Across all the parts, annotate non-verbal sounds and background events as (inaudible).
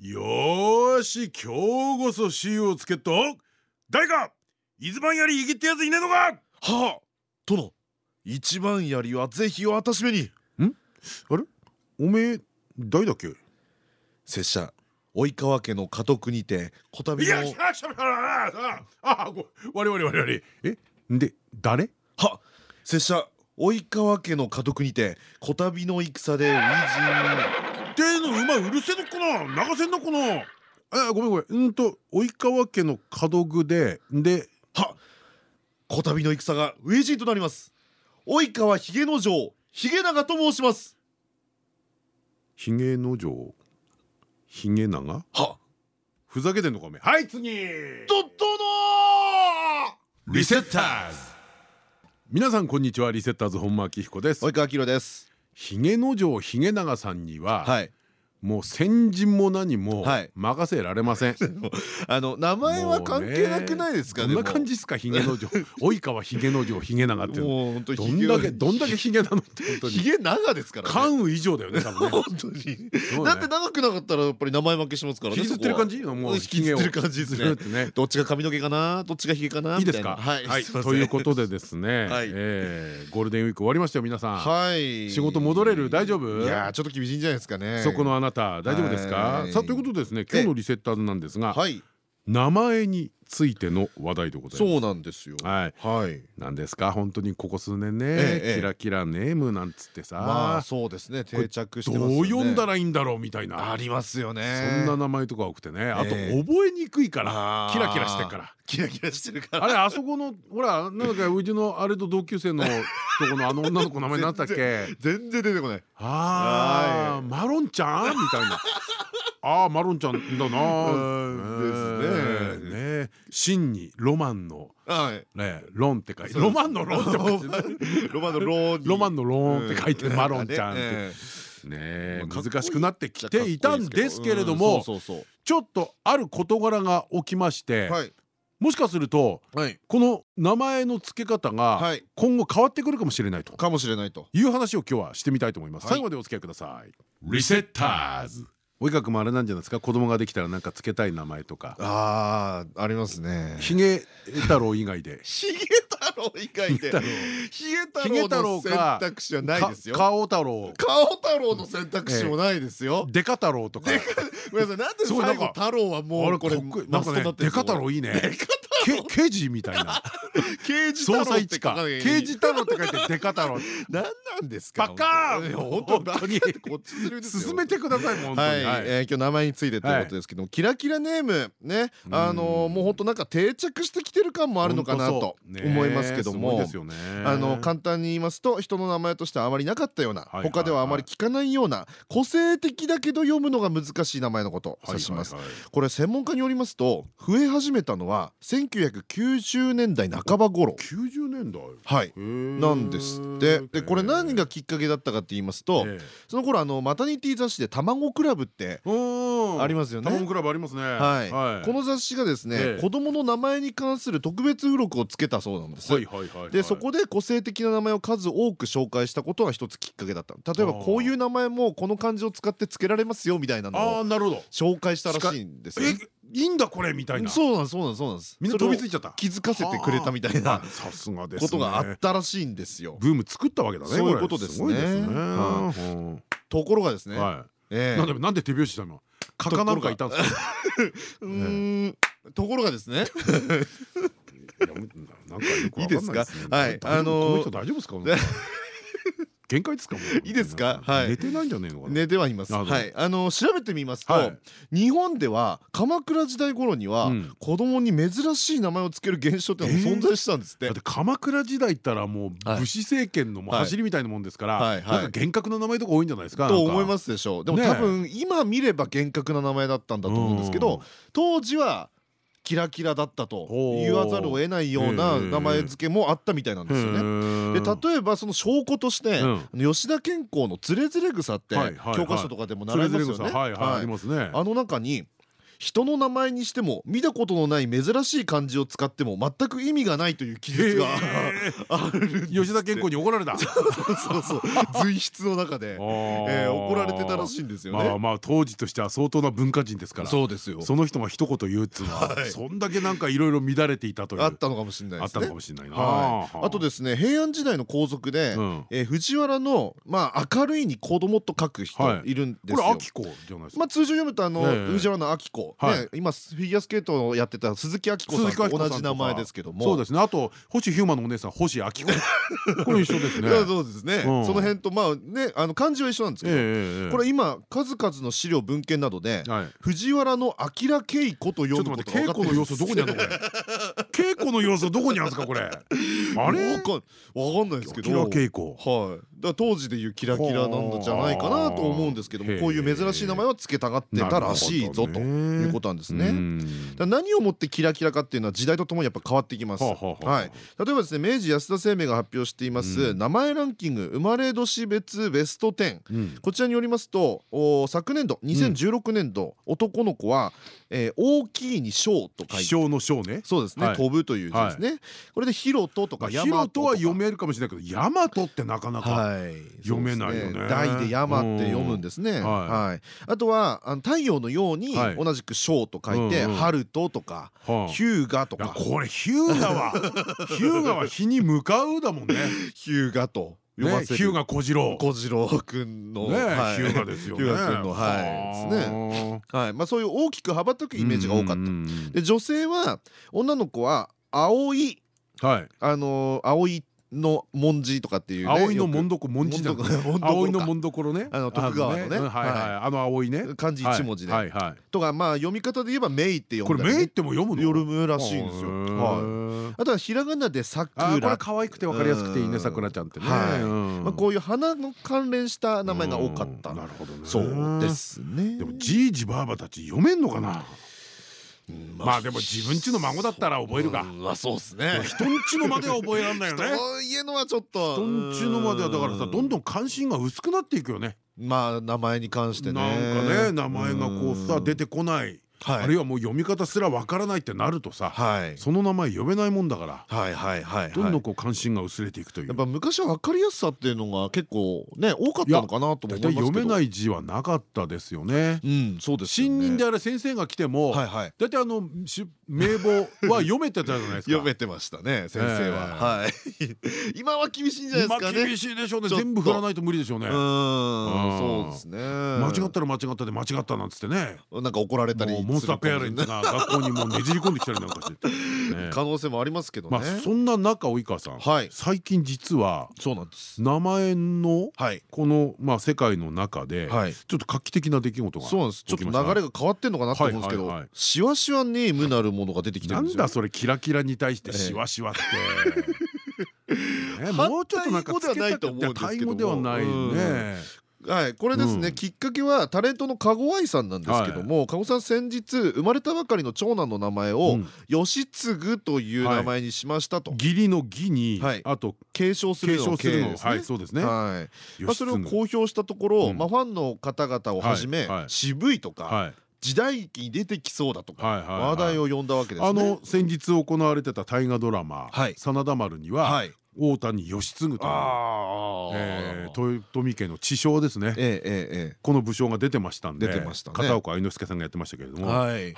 よーし今日こそ C をつけっと。誰か伊豆番槍握ってやついねえのか。はあ殿。一番槍はぜひ私めに。ん？あれ？おめえ誰だっけ？拙者及川家の家督にてこたびのいやしゃしゃああご我々我々。え？で誰？は拙者及川家の家督にてこたびの戦で初陣ての馬うるせえのかな流せんのかな。あごめんごめん。うんと及川家の門具でではこたびの戦が初陣となります。及川髭之丞髭長と申します。ひげの城ひげ長？はふざけてんのかおめえ。はい次。と殿リセッターズ。皆さんこんにちは。リセッターズ本間明彦です。及川明です。ひげの城ひげ長さんには、はいもう先人も何もはい。任せられません、(laughs) あの名前は関係なくないですかどん。な感じですかひげの城及川ひげの城ひげ長っていうの。もう本当どんだけどんだけひげなのって本当に。ひげ長ですからね。関羽以上だよね多分ね。(laughs) 本当に。だって長くなかったらやっぱり名前負けしますからね引きずってる感じ？もう引きずってる感じですね。どっちが髪の毛かなどっちがひげかな？いいですか？はい。ということでですねはい。えーゴールデンウィーク終わりましたよ皆さん。はい。仕事戻れる？大丈夫？いやーちょっと厳しいんじゃないですかね。そこのあなた大丈夫ですか？はい。さあということでですね今日のリセッターズなんですがはい名前についての話題でございます。そうなんですよ。はい。はい。なんですか？本当にここ数年ねええキラキラネームなんつってさ。まあそうですね。定着してどう読んだらいいんだろうみたいな。ありますよね。そんな名前とか多くてね。あとええ覚えにくいからキラキラしてるから。キラキラしてるから。あれあそこのほらなんかうちのあれと同級生のとこの (laughs) あの女の子名前なんだっけ？全然出てこない。ああはい。マロンちゃん？みたいなああマロンちゃんだな。うん。ですね。ねね。真にロマンのはい。ねロンって書いてロマンのロンって書いてロマンのローに。ロマンのローンって書いてマロンちゃんって。えね難しくなってきえていたんですけれどもちょっとある事柄が起きましてもしかするとはい。この名前の付け方がはい。今後変わってくるかもしれないと。かもしれないと。いう話を今日はしてみたいと思います。はい。最後までお付き合いください。リセッターズ及川君もあれなんじゃないですか？子供ができたらなんか付けたい名前とか。ああありますね。ひげ太郎以外で。ひげ太郎以外で。ひげ太郎。の選択肢はないですよ。か顔太郎。顔太郎の選択肢もないですよ。(laughs) デカ太郎とか。ごめんなさいなんで最後太郎はあもうこれなんかデカ太郎いいねけ刑事みたいな。(laughs) 刑事太捜査郎って一課。刑事太郎って書いてデカ太郎なんなんですか？バカーン。本当本当に進めてくださいもう本当はい、にはい。えー今日名前についてということですけども、キラキラネームね、あのーもう本当なんか定着してきてる感もあるのかなと思いますけども。あの簡単に言いますと人の名前としてはあまりなかったような他ではあまり聞かないような個性的だけど読むのが難しい名前のことを指します。これ専門家によりますと増え始めたのは1990年代半ば頃。90年代。はい。ななんですって。でこれ何がきっかけだったかって言いますとその頃あのマタニティ雑誌で「卵クラブ」ってありますよね。タモンクラブありますね。はい、この雑誌がですね、ええ。子供の名前に関する特別付録をつけたそうなんです。はいはいはいはい。でそこで個性的な名前を数多く紹介したことが一つきっかけだった。例えばこういう名前もこの漢字を使って付けられますよみたいなのをああなるほど。紹介したらしいんですよ。いいんだこれみたいな。そうなんですそうなんですそうなんです。みんな飛びついちゃった。気づかせてくれたみたいなあさすがですね。ことがあったらしいんですよ。ブーム作ったわけだねそういうことですね。ところがですね、なんでなんで手拍子したの？カカなんかいたんですか？うーん。ところがですね。いいいですか？ねはい。あのーこの人大丈夫ですか？(laughs) 限界ですかいいですか？はい。寝てないんじゃねえのかな。寝てはいます。はい、あの調べてみますと、はい。日本では鎌倉時代頃には、うん。子供に珍しい名前をつける現象っていうのも存在したんですって。だって鎌倉時代ったらもうはい。武士政権の走りみたいなもんですからなんか厳格な名前とか多いんじゃないですかと思いすますでしょう。でも、多分今見れば厳格な名前だったんだと思うんですけど、当時はキラキラだったと言わざるを得ないような名前付けもあったみたいなんですよね。で例えばその証拠として吉田健康の「つれづれ草」って教科書とかでも習いますよね。あの中に人の名前にしても見たことのない珍しい漢字を使っても全く意味がないという記述が (laughs) ある吉田健康に怒られた。そうそう随筆の中で、(laughs) えー、怒られてたらしいんですよね。まあまあ当時としては相当な文化人ですからそうですよ。その人が一言言うっつうのは、はい、そんだけなんかいろいろ乱れていたというあったのかもしれないあったのかもしれないな、はい、あとですね平安時代の皇族で、藤原のまあ明るいに子供と書く人い。るんですよ、これ秋子じゃないですか。まあ通常読むとあの、藤原の秋子、ね、今フィギュアスケートをやってた鈴木明子さんと同じ名前ですけどもそうですね。あと星ヒューマンのお姉さん星明子。(laughs) これ一緒ですね。そうですね。その辺とまあねあの漢字は一緒なんですけどこれ今数々の資料文献などで藤原の明恵子と読むことが分かってるんですどこにあるのこれ。(laughs) 稽古の要素どこにあるんですかこれ。あれ？わかんないですけど。稽古。はいだ当時でいうキラキラなんじゃないかなと思うんですけどもこういう珍しい名前は付けたがってたらしいぞということなんですね。何をもってキラキラかっていうのは時代とともにやっぱ変わってきます。はい、例えばですね明治安田生命が発表しています名前ランキング生まれ年別ベスト10、こちらによりますと昨年度2016年度、男の子は、えー、大きいに小と書いて小の小ね。そうですね、飛ぶという字ですね、これでヒロトとかヤマトは読めるかもしれないけどヤマトってなかなか読めないよね。大でヤマって読むんですね。はい。あとはあの太陽のように同じく小と書いて春ととかヒューガとか。これヒューガはヒューガは日に向かうだもんね。ヒューガと読ませヒューガ小次郎。小次郎くんのヒューガですよね。ヒューガくんのはい。ですね。はい。まあそういう大きく羽ばたくイメージが多かった。で女性は女の子は青いはい。あの青いの文字とかっていう葵の文所文字だ葵の文所ね。あの徳川のね。あの葵ね。漢字一文字で。とかまあ読み方で言えばメイって読むこれメイっても読むの？読むらしいんですよ。あとはひらがなでさくら。これ可愛くてわかりやすくていいねさくらちゃんってね。まあこうい。う花の関連した名前が多かったなるほどそうですねでもじいじばあばたち読めん。のかなまあでも自分ちの孫だったら覚えるか。まあそうっすね。人んちのまでは覚えらんないよね。家のはちょっと人んちのまではだからさどんどん関心が薄くなっていくよね。まあ名前に関してね。なんかね名前がこうさ出てこないあるいはもう読み方すらわからないってなるとさその名前読めないもんだからどんどんこう関心が薄れていくという。やっぱ昔は分かりやすさっていうのが結構ね多かったのかなと思いますけど。読めない字はなかったですよね。うんそうです新任であれ先生が来てもだいたい。あの名簿は読めてたじゃないですか。読めてましたね先生は。はい。(laughs) 今は厳しいんじゃないですかね。厳しいでしょうね。全部振らないと無理でしょうね。うん。そうですね。間違ったら間違ったで間違ったなんつってね。なんか怒られたりモンスターペアレンツが学校にもうねじり込んできたりなんかして可能性もありますけどね。そんな中及川さん最近実はそうなんです。名前のこのまあ世界の中でちょっと画期的な出来事がそうなんです。ちょっと流れが変わってんのかなと思うんですけどしわしわネームなるものが出てきてるんですよなんだそれキラキラに対してしわしわって。(laughs) も。うちょっとなんかつけたタイ語ではないね。はい、これですね、きっかけはタレントの籠愛さんなんですけども籠さん先日生まれたばかりの長男の名前を義継という名前にしましたと。義理の義にあと継承するのはいそうですね。はい。それを公表したところまあファンの方々をはじめ渋いとか時代劇に出てきそうだとか話題を呼んだわけですあの先日行われてた大河ドラマ「真田丸」には大谷義継という豊臣家の知将ですね。この武将が出てましたんで片岡愛之助さんがやってましたけれども。はい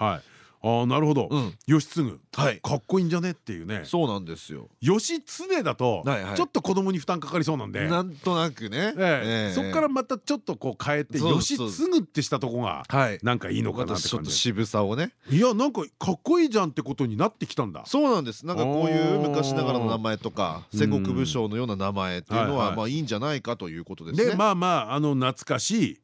ああなるほど、義継かっこいいんじゃねっていうね。そうなんですよ。義経だとちょっと子供に負担かかりそうなんで。なんとなくね。そっからまたちょっとこう変えて義継ってしたとこがなんかいいのかなって感じ渋さをね。いやなんかかっこいいじゃんってことになってきたんだ。そうなんです。なんかこういう昔ながらの名前とか戦国武将のような名前っていうのはまあいいんじゃないかということですね。でまあまああの懐かしい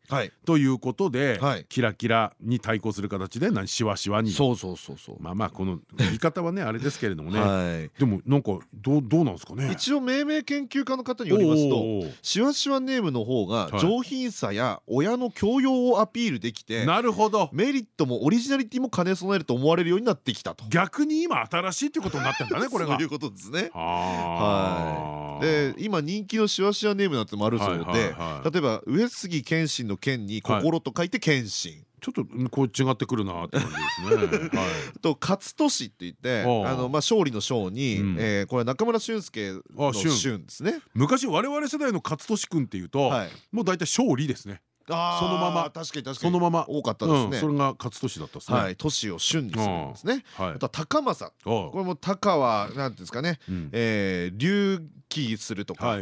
ということでキラキラに対抗する形でしわしわにそうそうそうそうまあまあこの言い方はねあれですけれどもね。でもなんかどうどうなんですかね。一応命名研究家の方によりますとしわしわネームの方が上品さや親の教養をアピールできてなるほど。メリットもオリジナリティも兼ね備えると思われるようになってきたと。逆に今新しいっていうことになってんだね (laughs) これが。そういうことですね。はい。で今人気のしわしわネームなんてもあるそうで例えば上杉謙信の剣に心と書いて謙信ちょっとこう違ってくるなって感じですね。(laughs) と勝利って言ってあのまあ勝利の勝に、うえこれ中村俊輔の俊ですね。昔我々世代の勝利君っていうと、もう大体勝利ですね。そのまま。確かに確かに。そのまま。多かったですね。それが勝利だったですね。はい。都市を旬にするんですね。あと高政。これも高はなんですかね。え隆起するとか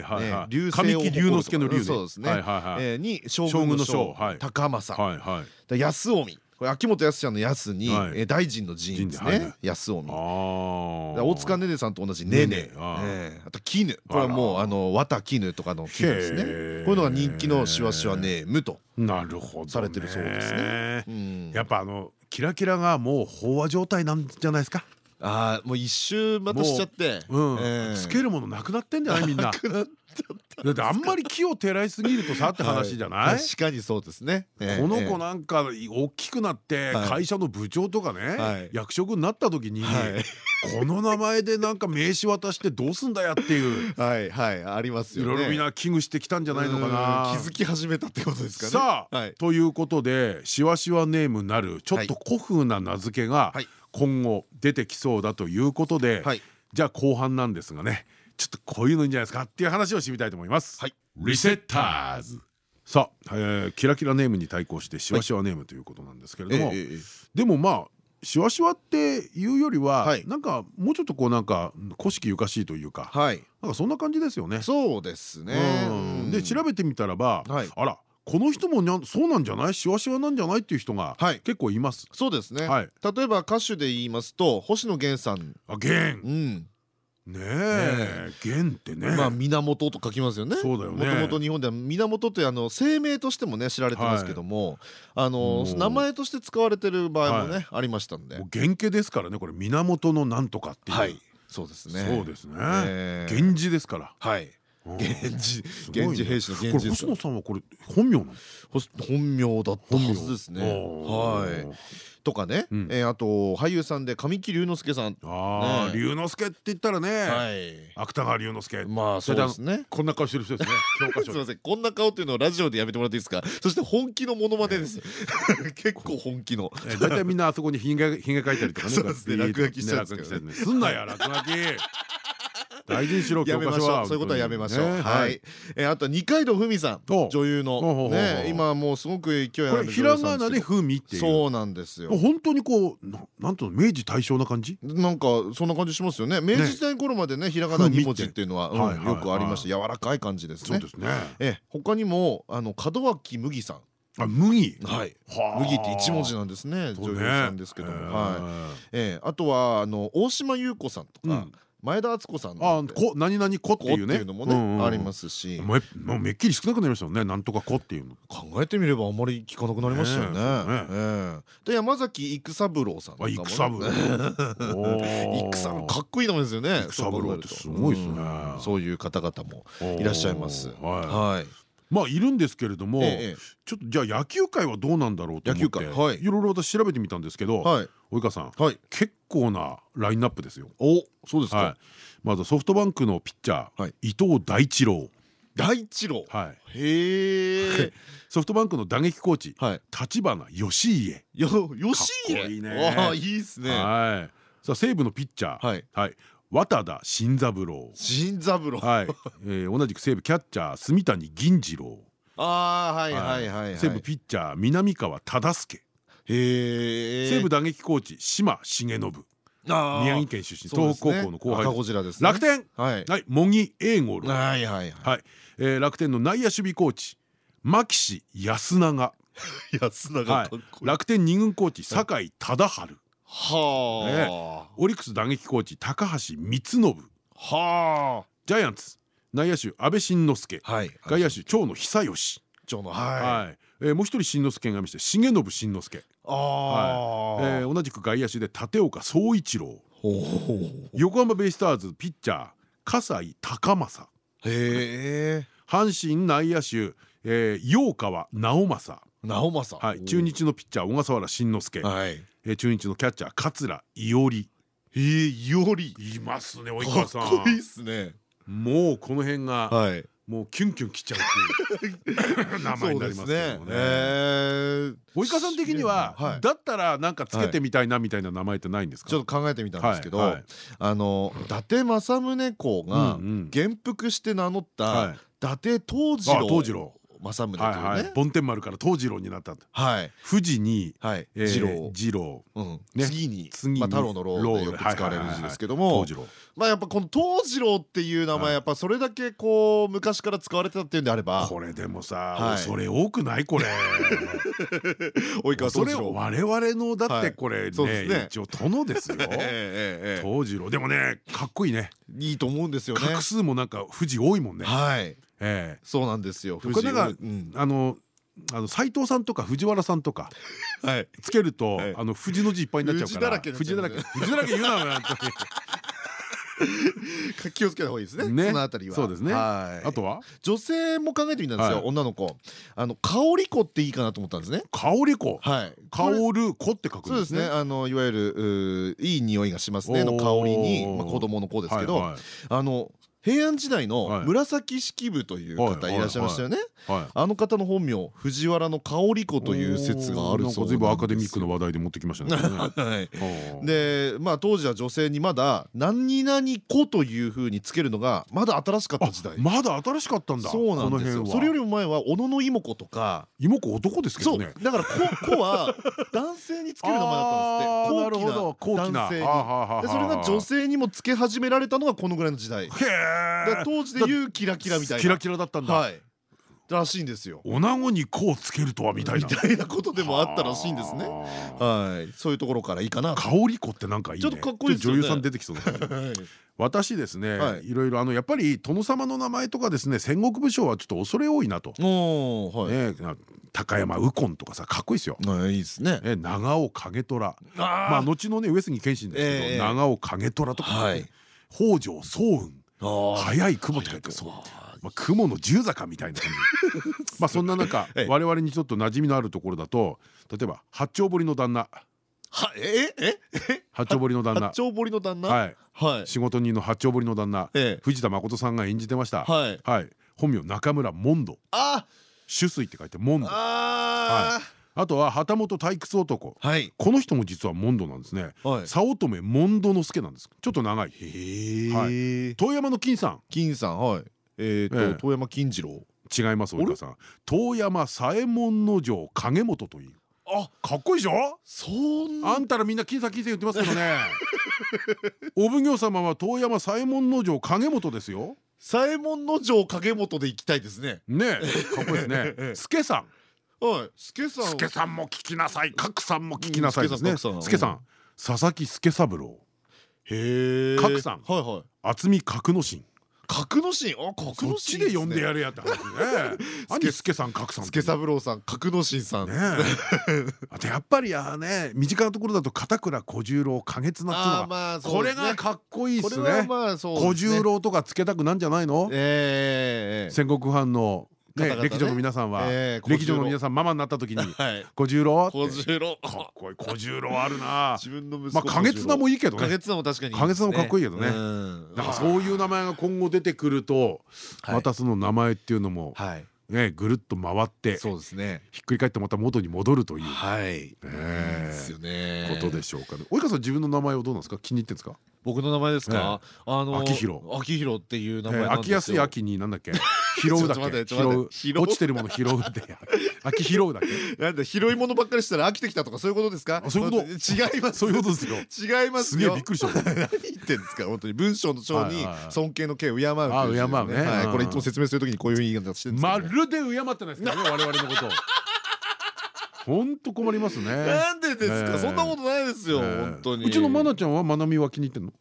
流星を龍之介の龍そうですね。に将軍の将高政。安臣これ秋元康ちゃんの安に大臣の陣ですね。安臣。大塚ねねさんと同じねねあと絹。これはもうあの綿絹とかの絹ですね。こういうのが人気のしわしわネームとなるほどされてるそうですね。やっぱあのキラキラがもう飽和状態なんじゃないですか？ああもう一周またしちゃって。つけるものなくなってんじゃない？みんな。(laughs) (laughs) だってあんまり木を照らしすぎるとさって話じゃない？確かにそうですね。この子なんか大きくなって会社の部長とかね役職になった時にこの名前でなんか名刺渡してどうすんだよっていう (laughs) はいはいありますよいろいろみんな危惧してきたんじゃないのかな。気づき始めたってことですかね。さあということでしわしわネームなるちょっと古風な名付けが今後出てきそうだということでじゃあ後半なんですがねちょっとこういうのいいんじゃないですかっていう話をしてみたいと思います。はい、リセッターズさあ、えー、キラキラネームに対抗してしわしわネームということなんですけれども、はい、でもまあしわしわっていうよりは、はい、なんかもうちょっとこうなんか古式ゆかしいというか、はい、なんかそんな感じですよね。そうですね。で調べてみたらば、はい、あらこの人もそうなんじゃない？しわしわなんじゃない？っていう人が結構います。そうですね。例えば歌手で言いますと星野源さん。あ源。うん。ねえ源ってね。まあ源と書きますよね。そうだよね。もともと日本では源ってあの生命としてもね知られてますけどもあの名前として使われてる場合もねありましたんで。原型ですからねこれ。源のなんとかっていう。そうですね。そうですね。源氏ですから。はい源氏源氏兵士の源氏星野さんはこれ本名本名だったはずですね。はい。とかね、うえあと俳優さんで神木隆之介さん。ああ龍之介って言ったらね芥川龍之介。まあそうですね。こんな顔してる人ですね。(laughs) 教科書。すみません。こんな顔っていうのをラジオでやめてもらっていいですか？そして本気のモノマネです。(laughs) 結構本気の。大体みんなあそこにひげひげ描いたりとかね。(laughs) そうですね。落書きしてるんですけどね。すんなや落書き (laughs) 大事にしろやめましょう。そういうことはやめましょう。はい。えあと二階堂ふみさん女優の。ね今もうすごく勢いあるひらがなでふみっていう。そうなんですよ。本当にこうなんと明治大正な感じ？なんかそんな感じしますよね。明治時代頃までねひらがな二文字っていうのはよくありました。柔らかい感じですね。そうですね。え他にもあの門脇麦さん。あ麦？はい。麦って一文字なんですね女優さんですけども。はい。えあとはあの大島優子さんとか前田敦子さんあこ何々子っていうね。のもねありますし。もうめっきり少なくなりましたよね。なんとか子っていうの。考えてみればあんまり聞かなくなりましたよね。で山崎育三郎さんあ育三郎。(laughs) 育三かっこいい名前ですよね。育三郎ってすごいですね。そういう方々もいらっしゃいます。はいまあいるんですけれども、ちょっとじゃあ野球界はどうなんだろうと思ってい。ろいろ私調べてみたんですけど及川さん結構なラインナップですよ。おそうですか。まずソフトバンクのピッチャー伊藤大一郎。大一郎。はい。へえ (laughs) ソフトバンクの打撃コーチ立花義家。よ義家。いいね。あいいですね。はい。さあ西武のピッチャー。はい渡田新三郎。新三郎。はい、(laughs) えー、同じく西武キャッチャー住谷銀次郎。ああはいはいはい西武ピッチャー南川忠介。へえ西武打撃コーチ島重信。宮城県出身東北高校の後輩。楽天。はい。茂木英五郎。はいはいはい。楽天の内野守備コーチ牧志安永。(laughs) 安永楽天二軍コーチ酒井忠治はあ、オリックス打撃コーチ高橋光信はあ。ジャイアンツ内野手安倍晋之助、はい、外野手長野久義。長のはい。えもう一人新之助がいまして重信新之助。あえ同じく外野手で立岡総一郎。横浜ベイスターズピッチャー葛西高政へえ阪神内野手え陽川直政直政。はい。中日のピッチャー小笠原慎之介。え中日のキャッチャー桂伊織。えいおりいますね及川さんかっこいいっすね。もうこの辺がはい。もうキュンキュンきちゃうっていう。(laughs) 名前になりますけどもね。及川さん的にはだったらなんかつけてみたいなみたいな名前ってないんですか？ちょっと考えてみたんですけど、あの伊達政宗公が元服して名乗った伊達藤次郎。政宗というね。梵天丸から藤次郎になったはい。富士に次郎。次郎。次に太郎の郎でよく使われる字ですけども。まあやっぱこの藤次郎っていう名前やっぱそれだけこう昔から使われてたっていうんであれば。これでもさそれ多くないこれ。(laughs) 及川それ我々のだってこれね一応殿ですよ。(laughs) 藤次郎。でもねかっこいいね。いいと思うんですよね。画数もなんか富士多いもんね。はいええ、そうなんですよ。これなんか、あの。あの斉藤さんとか藤原さんとかつけるとあの藤の字いっぱいになっちゃうから藤だらけ藤だらけ言うなよ (laughs) 気をつけた方がいいですね。そのあたりは。そうですね。あとは？女性も考えてみたんですよ。女の子。あの香り子っていいかなと思ったんですね。香り子？はい。香る子って書くそうですね。あのいわゆるいい匂いがしますねの香りにまあ子供の子ですけど、あの平安時代の紫式部という方いらっしゃいましたよね。あの方の本名藤原の香り子という説があるそうです。アカデミックの話題で持ってきましたね。(laughs) で、まあ当時は女性にまだ何々子というふうにつけるのがまだ新しかった時代。まだ新しかったんだ。そうなんですよ。それよりも前は小野の妹子とか。妹子男ですけどね。だから (laughs) 子は男性につける名前だったんですって。高貴な男性に。それが女性にもつけ始められたのがこのぐらいの時代。へえ。当時でいうキラキラみたいな。キラキラだったんだ。はい。らしいんですよ。女子にこうつけるとはみたいな。みたいなことでもあったらしいんですね。はい、そういうところからいいかな。香り子ってなんかいいちょっとかっこいい女優さん出てきそう私ですね、いろいろあのやっぱり殿様の名前とかですね戦国武将はちょっと恐れ多いなと。ね高山右近とかさかっこいいですよ。いいですね。長尾景虎。まあ後のね上杉謙信ですけど長尾景虎とか北条早雲。早い雲って書いてそう。まあ、雲の十坂みたいな感じ。(laughs) まあそんな中我々にちょっと馴染みのあるところだと例えば八丁堀の旦那。はええ八丁堀の旦那。八丁堀の旦那？はい。はい。仕事人の八丁堀の旦那藤田誠さんが演じてました。はい。本名中村モンドあ！酒水って書いてモンドああとは旗本退屈男。この人も実はモンドなんですね。早乙女モンド之助なんです。ちょっと長い。へえ遠山の金さん。金さんはいえっと遠山金次郎。違います及川さん。遠山左衛門の城影本という。あかっこいいでしょ？そんあんたらみんな金さ金さ言ってますけどね。(laughs) お奉行様は遠山左衛門の城影本ですよ。左衛門の城影本で行きたいですね。ねかっこいいですね。(laughs) 助さん。はい助さん。助さんも聞きなさい。角さんも聞きなさいですね。助さん佐々木助三郎。へえ。角さん。はいはい。渥美角之進格之進あ格之進で呼んでやるやって話ね。(laughs) 何助さん格さん助三郎さん格之進さん。ねあとやっぱりあね身近なところだと片倉小十郎花月菜っていうのがこれがかっこいいっすね。小十郎とかつけたくなんじゃないの？戦国ファンのね、歴女の皆さんは、歴女の皆さんママになった時に (laughs) 小十郎？小十郎。かっこいい。小十郎あるな。(laughs) 自分の息子まあ花月菜もいいけどね。花月菜も確かに花月菜もかっこいいけどね。なんかそういう名前が今後出てくるとまたその名前っていうのもねぐるっと回ってそうですね。ひっくり返ってまた元に戻るという。はい。ですよね。ことでしょうかね。及川さん自分の名前はどうなんですか？気に入ってんですか？僕の名前ですか？あの秋広。秋広っていう名前秋安い秋になんだっけ？(laughs) 拾うだっけ？拾う落ちてるもの拾うって (laughs) 秋拾うだっけ？なんだ拾い物ばっかりしたら飽きてきたとかそういうことですか？そういうこと。違います。そういうことですよ。違いますすげえびっくりした何言ってんですか？本当に文章の章に尊敬の敬を敬うあ敬うね。これいつも説明するときにこういう言い方してるんですまるで敬ってないですからね我々のこと (laughs) 本当困りますね。なんでですか？そんなことないですよ。本当に。うちのまなちゃんはまなみは気に入ってんの？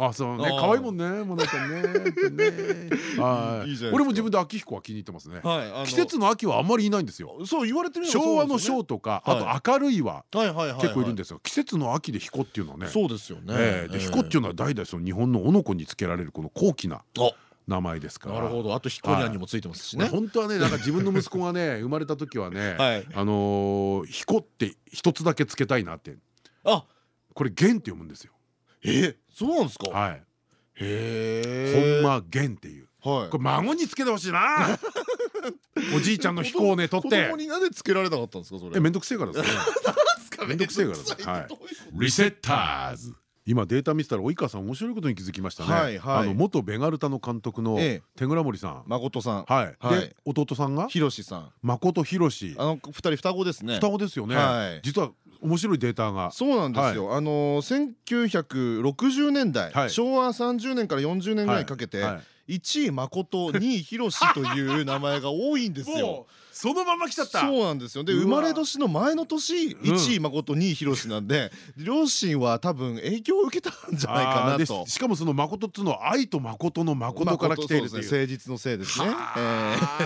あそうね。可愛いもんねもうなんかね。(laughs) はい。俺も自分で秋彦は気に入ってますね。季節の秋はあんまりいないんですよ。そう言われてみ昭和の章とかあと明るいは結構いるんですよ。季節の秋で彦っていうのはね。そうですよね。で彦っていうのは代々その日本のおのこにつけられるこの高貴な名前ですから。なるほど。あとひこにゃんにもついてますしね。本当はねなんか自分の息子がね (laughs) 生まれた時はねあのひこって一つだけつけたいなって。あ！これ源って読むんですよ。え？そうなんですか？はい。へえ。本間源っていう。これ孫につけてほしいな。(laughs) おじいちゃんの飛行をね取って。子供になんでつけられなかったんですかそれ？えめんどくせえからですね。(laughs) めんどくせえからです。はい。リセッターズ今データ見てたら及川さん面白いことに気づきましたね。あの元ベガルタの監督の手倉森さん、誠さん、はい。で弟さんが？ひろしさん、誠ひろし。あの二人双子ですね。双子ですよね。実は面白いデータが。そうなんですよ、あの1960年代、昭和30年から40年ぐらいかけて、1位誠 (laughs) 2位ひろしという名前が多いんですよ。そのまま来ちゃった。そうなんですよ。で生まれ年の前の年1位誠2位ひろしなんで両親は多分影響を受けたんじゃないかなと。しかもその誠っつうのは愛と誠の誠から来ている誠実のせいですね。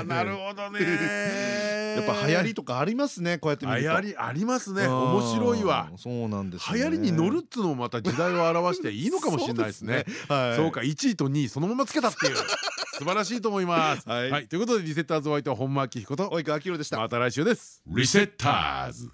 なるほどね。(laughs) やっぱ流行りとかありますねこうやって見ると。流行りありますね。面白いわ。そうなんです流行りに乗るっつうのもまた時代を表していいのかもしれないですね。(laughs) そうか1位と2位そのままつけたっていう素晴らしいと思います。はい。ということでリセッターズホワイト本間明彦と及川明宏でした。また来週です。リセッターズ